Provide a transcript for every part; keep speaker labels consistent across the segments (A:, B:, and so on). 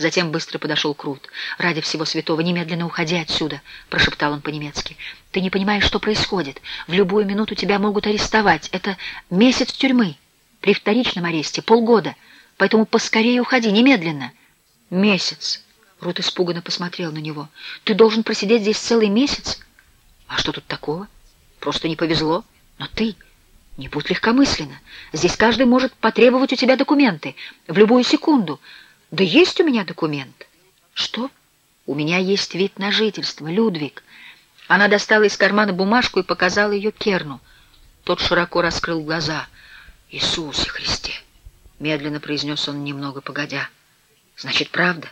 A: Затем быстро подошел Крут. «Ради всего святого, немедленно уходи отсюда!» — прошептал он по-немецки. «Ты не понимаешь, что происходит. В любую минуту тебя могут арестовать. Это месяц тюрьмы. При вторичном аресте полгода. Поэтому поскорее уходи, немедленно!» «Месяц!» — Рут испуганно посмотрел на него. «Ты должен просидеть здесь целый месяц?» «А что тут такого? Просто не повезло. Но ты...» «Не будь легкомысленно. Здесь каждый может потребовать у тебя документы. В любую секунду. Да есть у меня документ. Что? У меня есть вид на жительство, Людвиг. Она достала из кармана бумажку и показала ее Керну. Тот широко раскрыл глаза. «Иисусе Христе!» Медленно произнес он немного погодя. «Значит, правда?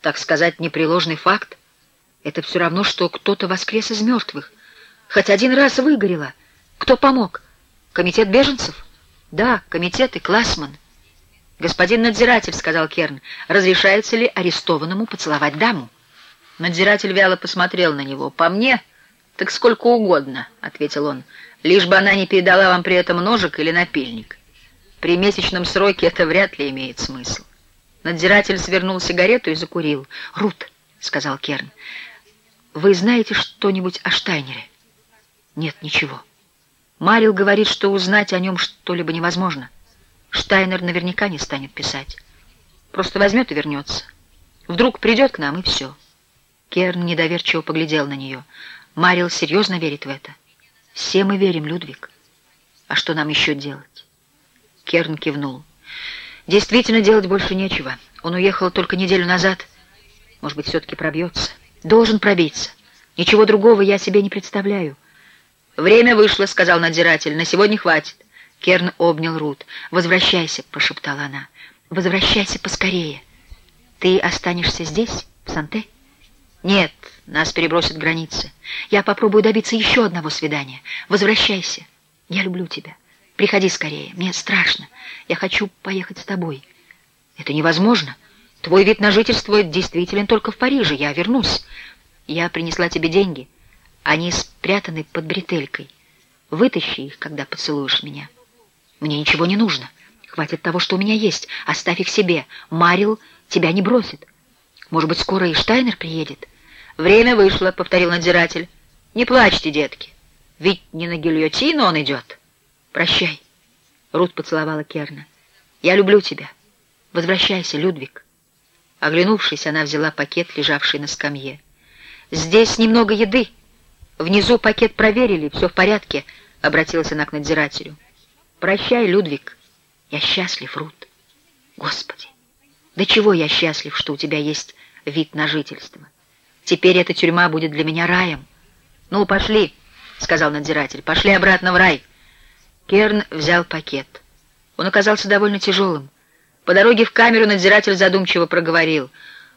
A: Так сказать, непреложный факт? Это все равно, что кто-то воскрес из мертвых. Хоть один раз выгорело. Кто помог? Комитет беженцев? Да, комитет и Классман. «Господин надзиратель», — сказал Керн, — «разрешается ли арестованному поцеловать даму?» Надзиратель вяло посмотрел на него. «По мне, так сколько угодно», — ответил он, — «лишь бы она не передала вам при этом ножик или напильник. При месячном сроке это вряд ли имеет смысл». Надзиратель свернул сигарету и закурил. «Рут», — сказал Керн, — «вы знаете что-нибудь о Штайнере?» «Нет, ничего. Марил говорит, что узнать о нем что-либо невозможно». Штайнер наверняка не станет писать. Просто возьмет и вернется. Вдруг придет к нам, и все. Керн недоверчиво поглядел на нее. Марил серьезно верит в это. Все мы верим, Людвиг. А что нам еще делать? Керн кивнул. Действительно, делать больше нечего. Он уехал только неделю назад. Может быть, все-таки пробьется. Должен пробиться. Ничего другого я себе не представляю. «Время вышло», — сказал надзиратель. «На сегодня хватит». Керн обнял Рут. «Возвращайся», — прошептала она. «Возвращайся поскорее. Ты останешься здесь, в Санте?» «Нет, нас перебросят границы. Я попробую добиться еще одного свидания. Возвращайся. Я люблю тебя. Приходи скорее. Мне страшно. Я хочу поехать с тобой». «Это невозможно. Твой вид на жительство действителен только в Париже. Я вернусь. Я принесла тебе деньги. Они спрятаны под бретелькой. Вытащи их, когда поцелуешь меня». Мне ничего не нужно. Хватит того, что у меня есть. Оставь их себе. Марил тебя не бросит. Может быть, скоро и Штайнер приедет? Время вышло, — повторил надзиратель. Не плачьте, детки. Ведь не на гильотину он идет. Прощай. Рут поцеловала Керна. Я люблю тебя. Возвращайся, Людвиг. Оглянувшись, она взяла пакет, лежавший на скамье. «Здесь немного еды. Внизу пакет проверили, все в порядке», — обратилась она к надзирателю. Прощай, Людвиг. Я счастлив, Рут. Господи, до чего я счастлив, что у тебя есть вид на жительство. Теперь эта тюрьма будет для меня раем. Ну, пошли, сказал надзиратель, пошли обратно в рай. Керн взял пакет. Он оказался довольно тяжелым. По дороге в камеру надзиратель задумчиво проговорил.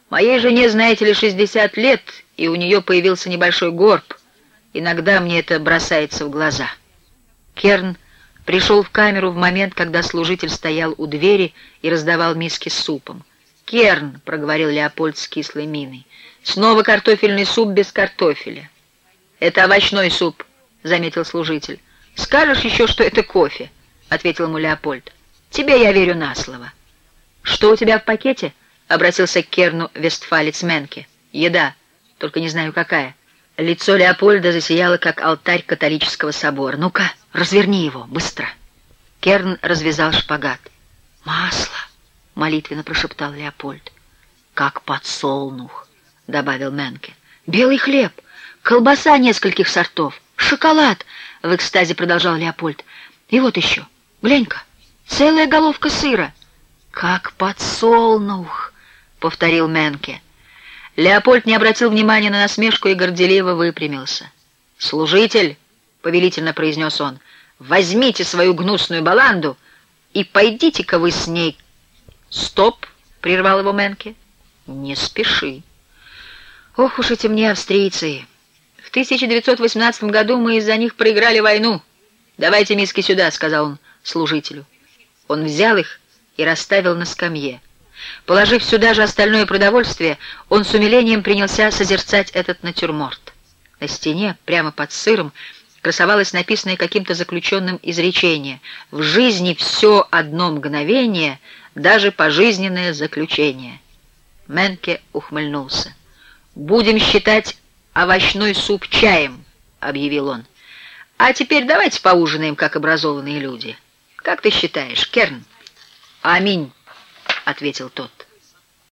A: «Моей жене, знаете ли, 60 лет, и у нее появился небольшой горб. Иногда мне это бросается в глаза». Керн Пришел в камеру в момент, когда служитель стоял у двери и раздавал миски с супом. «Керн», — проговорил Леопольд с кислой миной, — «снова картофельный суп без картофеля». «Это овощной суп», — заметил служитель. «Скажешь еще, что это кофе», — ответил ему Леопольд. «Тебе я верю на слово». «Что у тебя в пакете?» — обратился к Керну Вестфалец Менке. «Еда, только не знаю какая». Лицо Леопольда засияло, как алтарь католического собора. «Ну-ка, разверни его, быстро!» Керн развязал шпагат. «Масло!» — молитвенно прошептал Леопольд. «Как подсолнух!» — добавил Менке. «Белый хлеб, колбаса нескольких сортов, шоколад!» — в экстазе продолжал Леопольд. «И вот еще, глянь-ка, целая головка сыра!» «Как подсолнух!» — повторил Менке. Леопольд не обратил внимания на насмешку и горделиво выпрямился. «Служитель!» — повелительно произнес он. «Возьмите свою гнусную баланду и пойдите-ка вы с ней...» «Стоп!» — прервал его Менке. «Не спеши. Ох уж эти мне австрийцы! В 1918 году мы из-за них проиграли войну. Давайте миски сюда», — сказал он служителю. Он взял их и расставил на скамье. Положив сюда же остальное продовольствие, он с умилением принялся созерцать этот натюрморт. На стене, прямо под сыром, красовалось написанное каким-то заключенным изречение «В жизни все одно мгновение, даже пожизненное заключение». Менке ухмыльнулся. «Будем считать овощной суп чаем», — объявил он. «А теперь давайте поужинаем, как образованные люди. Как ты считаешь, Керн?» «Аминь», — ответил тот.